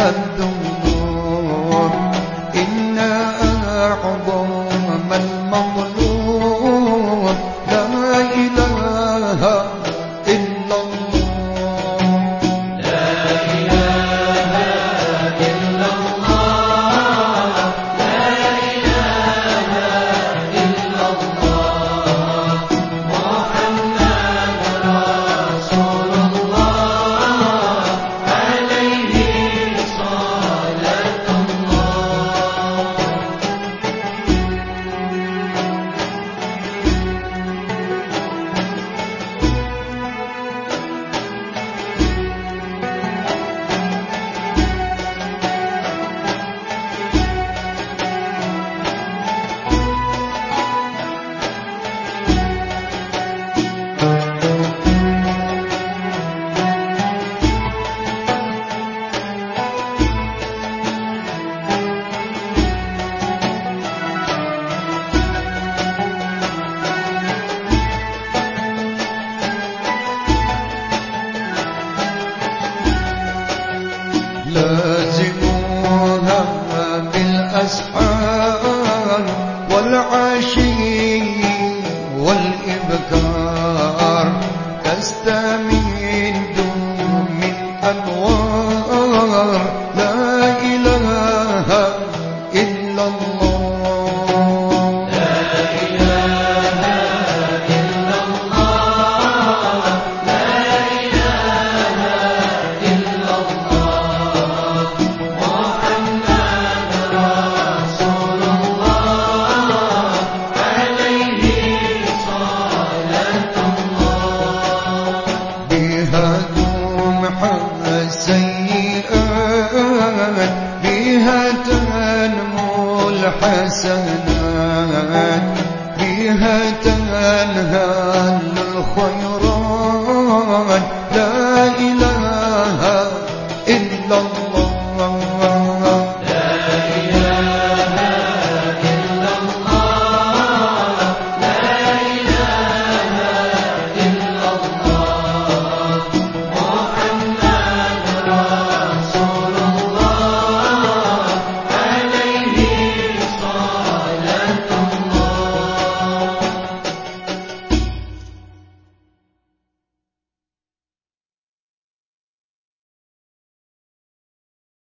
رد بالأسحار والعشي والإبكار تستمد من أنوار لا إله إلا الله. تمحى السيئات بها تنمو الحسنات بها تنهال الخيرات لا إله إلا الله.